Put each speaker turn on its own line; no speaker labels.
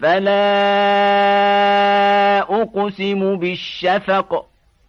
فلا أقسم بالشفق